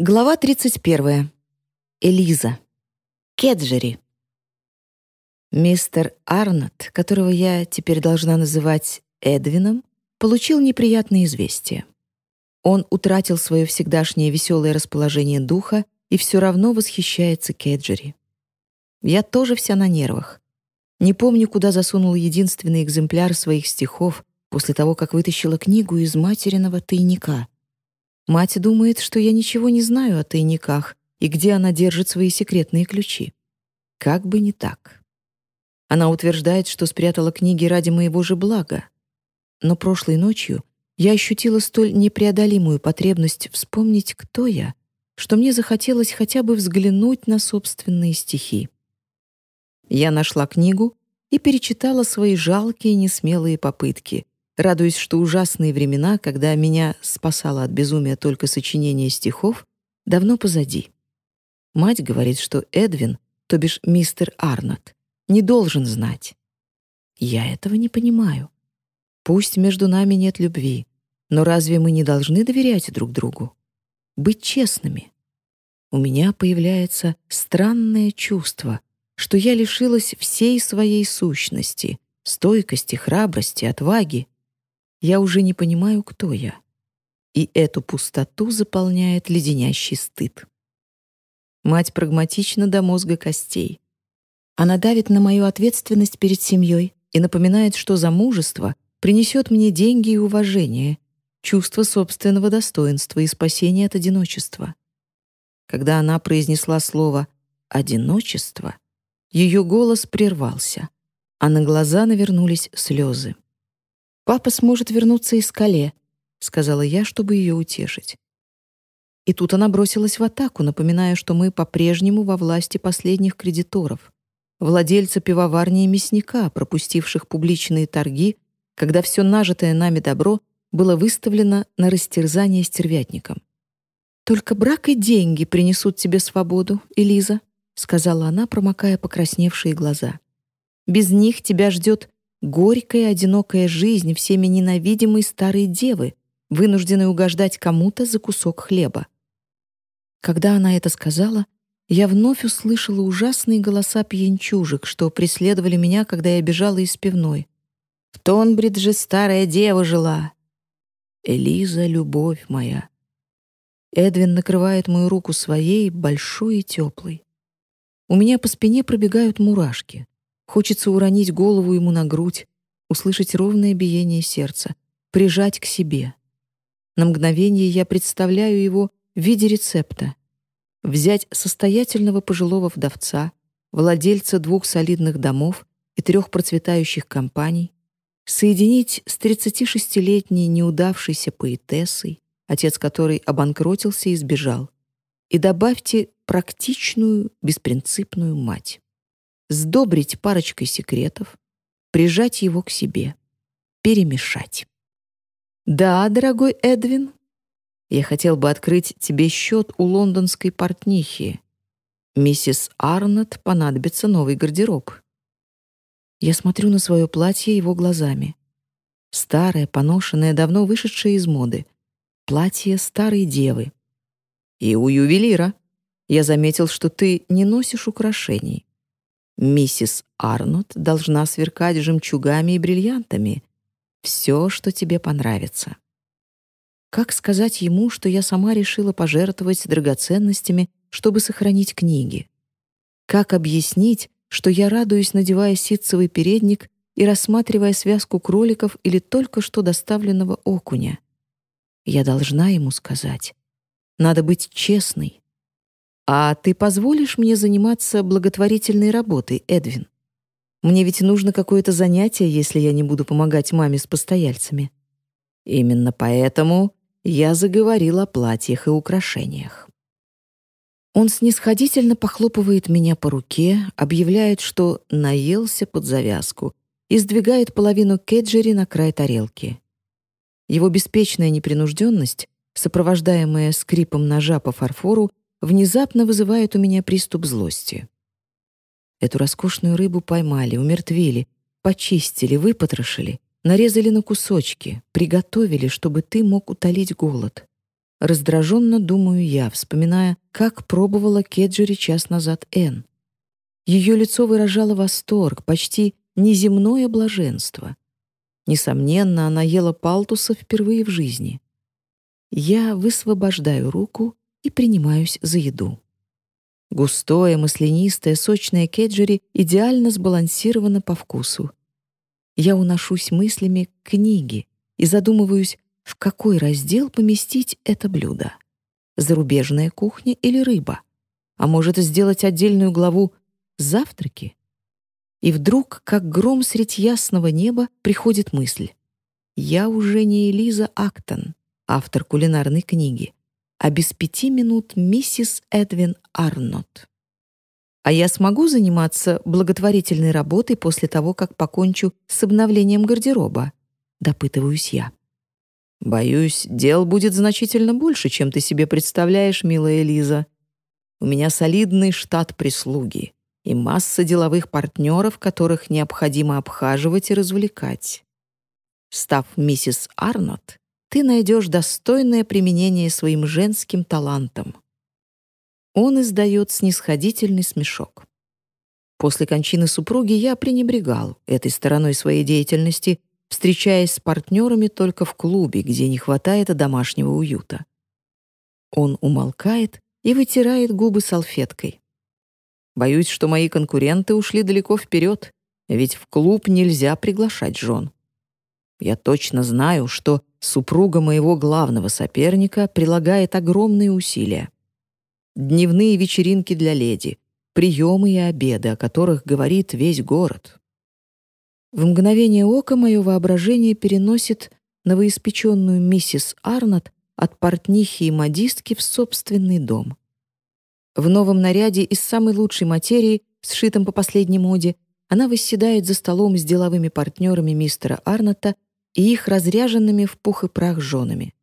Глава 31. Элиза. Кеджери. Мистер Арнотт, которого я теперь должна называть Эдвином, получил неприятные известия. Он утратил свое всегдашнее веселое расположение духа и все равно восхищается Кеджери. Я тоже вся на нервах. Не помню, куда засунул единственный экземпляр своих стихов после того, как вытащила книгу из материного тайника — Мать думает, что я ничего не знаю о тайниках и где она держит свои секретные ключи. Как бы не так. Она утверждает, что спрятала книги ради моего же блага. Но прошлой ночью я ощутила столь непреодолимую потребность вспомнить, кто я, что мне захотелось хотя бы взглянуть на собственные стихи. Я нашла книгу и перечитала свои жалкие несмелые попытки, радуясь, что ужасные времена, когда меня спасало от безумия только сочинение стихов, давно позади. Мать говорит, что Эдвин, то бишь мистер Арнотт, не должен знать. Я этого не понимаю. Пусть между нами нет любви, но разве мы не должны доверять друг другу? Быть честными? У меня появляется странное чувство, что я лишилась всей своей сущности, стойкости, храбрости, отваги, я уже не понимаю, кто я. И эту пустоту заполняет леденящий стыд. Мать прагматична до мозга костей. Она давит на мою ответственность перед семьей и напоминает, что замужество принесет мне деньги и уважение, чувство собственного достоинства и спасение от одиночества. Когда она произнесла слово «одиночество», ее голос прервался, а на глаза навернулись слезы. «Папа сможет вернуться из Кале», — сказала я, чтобы ее утешить. И тут она бросилась в атаку, напоминая, что мы по-прежнему во власти последних кредиторов, владельца пивоварни и мясника, пропустивших публичные торги, когда все нажитое нами добро было выставлено на растерзание стервятникам. «Только брак и деньги принесут тебе свободу, Элиза», — сказала она, промокая покрасневшие глаза. «Без них тебя ждет горькая одинокая жизнь всеми ненавидимой старой девы, вынужденной угождать кому-то за кусок хлеба. Когда она это сказала, я вновь услышала ужасные голоса пьянчужек, что преследовали меня, когда я бежала из пивной. В Тонбридже старая дева жила. Элиза, любовь моя. Эдвин накрывает мою руку своей, большой и теплой. У меня по спине пробегают мурашки. Хочется уронить голову ему на грудь, услышать ровное биение сердца, прижать к себе. На мгновение я представляю его в виде рецепта. Взять состоятельного пожилого вдовца, владельца двух солидных домов и трех процветающих компаний, соединить с 36-летней неудавшейся поэтессой, отец которой обанкротился и сбежал, и добавьте практичную, беспринципную мать сдобрить парочкой секретов, прижать его к себе, перемешать. «Да, дорогой Эдвин, я хотел бы открыть тебе счет у лондонской портнихи. Миссис Арнотт понадобится новый гардероб». Я смотрю на свое платье его глазами. Старое, поношенное, давно вышедшее из моды. Платье старой девы. И у ювелира. Я заметил, что ты не носишь украшений. Миссис Арнот должна сверкать жемчугами и бриллиантами. Все, что тебе понравится. Как сказать ему, что я сама решила пожертвовать драгоценностями, чтобы сохранить книги? Как объяснить, что я радуюсь, надевая ситцевый передник и рассматривая связку кроликов или только что доставленного окуня? Я должна ему сказать. Надо быть честной, «А ты позволишь мне заниматься благотворительной работой, Эдвин? Мне ведь нужно какое-то занятие, если я не буду помогать маме с постояльцами». Именно поэтому я заговорил о платьях и украшениях. Он снисходительно похлопывает меня по руке, объявляет, что наелся под завязку и сдвигает половину кеджери на край тарелки. Его беспечная непринужденность, сопровождаемая скрипом ножа по фарфору, внезапно вызывает у меня приступ злости. Эту роскошную рыбу поймали, умертвили, почистили, выпотрошили, нарезали на кусочки, приготовили, чтобы ты мог утолить голод. Раздраженно думаю я, вспоминая, как пробовала Кеджери час назад Энн. Ее лицо выражало восторг, почти неземное блаженство. Несомненно, она ела палтуса впервые в жизни. Я высвобождаю руку и принимаюсь за еду. Густое, маслянистое, сочное кеджери идеально сбалансировано по вкусу. Я уношусь мыслями к книге и задумываюсь, в какой раздел поместить это блюдо. Зарубежная кухня или рыба? А может, сделать отдельную главу «Завтраки»? И вдруг, как гром средь ясного неба, приходит мысль. Я уже не Элиза Актон, автор кулинарной книги, а без пяти минут миссис Эдвин Арнотт. А я смогу заниматься благотворительной работой после того, как покончу с обновлением гардероба? Допытываюсь я. Боюсь, дел будет значительно больше, чем ты себе представляешь, милая Элиза. У меня солидный штат прислуги и масса деловых партнеров, которых необходимо обхаживать и развлекать. Став миссис Арнотт, ты найдешь достойное применение своим женским талантам. Он издает снисходительный смешок. После кончины супруги я пренебрегал этой стороной своей деятельности, встречаясь с партнерами только в клубе, где не хватает домашнего уюта. Он умолкает и вытирает губы салфеткой. Боюсь, что мои конкуренты ушли далеко вперед, ведь в клуб нельзя приглашать жен. Я точно знаю, что супруга моего главного соперника прилагает огромные усилия. Дневные вечеринки для леди, приемы и обеды, о которых говорит весь город. В мгновение ока мое воображение переносит новоиспеченную миссис Арнот от портнихи и модистки в собственный дом. В новом наряде из самой лучшей материи, сшитом по последней моде, она восседает за столом с деловыми партнерами мистера Арнота и их разряженными в пух и прах женами.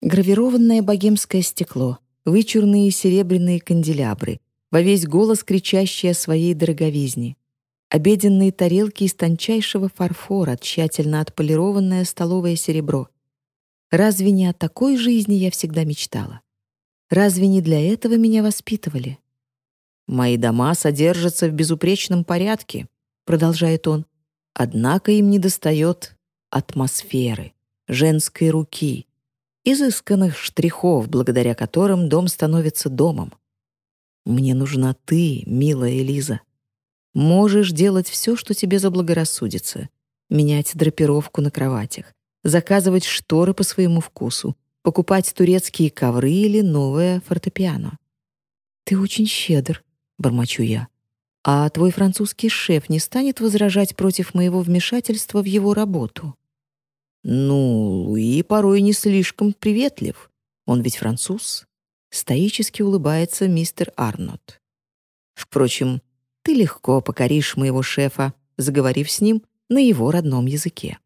Гравированное богемское стекло, вычурные серебряные канделябры, во весь голос кричащие о своей дороговизне, обеденные тарелки из тончайшего фарфора, тщательно отполированное столовое серебро. Разве не о такой жизни я всегда мечтала? Разве не для этого меня воспитывали? «Мои дома содержатся в безупречном порядке», — продолжает он. «Однако им недостает атмосферы, женской руки, изысканных штрихов, благодаря которым дом становится домом. Мне нужна ты, милая Элиза. Можешь делать все, что тебе заблагорассудится. Менять драпировку на кроватях, заказывать шторы по своему вкусу, покупать турецкие ковры или новое фортепиано. «Ты очень щедр», — бормочу я. «А твой французский шеф не станет возражать против моего вмешательства в его работу?» Ну, Луи порой не слишком приветлив. Он ведь француз. Стоически улыбается мистер Арнот. Впрочем, ты легко покоришь моего шефа, заговорив с ним на его родном языке.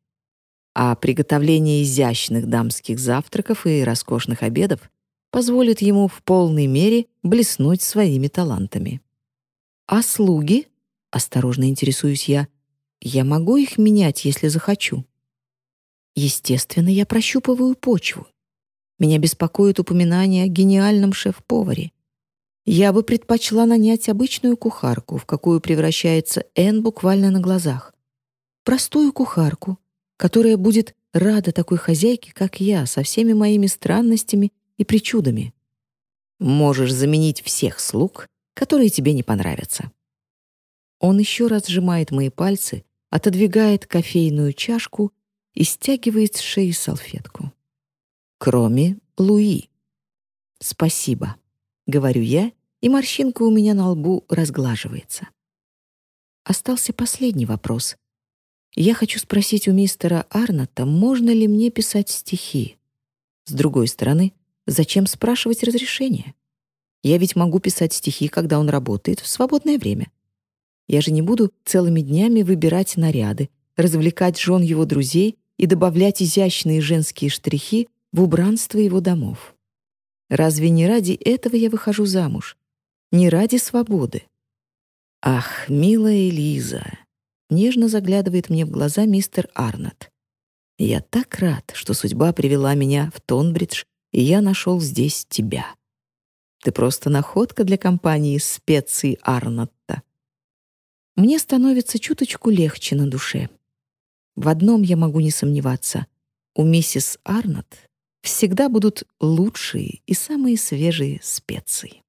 А приготовление изящных дамских завтраков и роскошных обедов позволит ему в полной мере блеснуть своими талантами. А слуги? Осторожно интересуюсь я. Я могу их менять, если захочу. Естественно, я прощупываю почву. Меня беспокоит упоминание о гениальном шеф-поваре. Я бы предпочла нанять обычную кухарку, в какую превращается Энн буквально на глазах. Простую кухарку, которая будет рада такой хозяйке, как я, со всеми моими странностями и причудами. Можешь заменить всех слуг, которые тебе не понравятся. Он еще раз сжимает мои пальцы, отодвигает кофейную чашку и стягивает с шеи салфетку. Кроме Луи. «Спасибо», — говорю я, и морщинка у меня на лбу разглаживается. Остался последний вопрос. Я хочу спросить у мистера Арната, можно ли мне писать стихи. С другой стороны, зачем спрашивать разрешения? Я ведь могу писать стихи, когда он работает, в свободное время. Я же не буду целыми днями выбирать наряды, развлекать жен его друзей и добавлять изящные женские штрихи в убранство его домов. Разве не ради этого я выхожу замуж? Не ради свободы? Ах, милая Элиза, нежно заглядывает мне в глаза мистер Арнотт. Я так рад, что судьба привела меня в Тонбридж и я нашел здесь тебя. Ты просто находка для компании специй Арнотта. Мне становится чуточку легче на душе. В одном я могу не сомневаться. У миссис Арнотт всегда будут лучшие и самые свежие специи.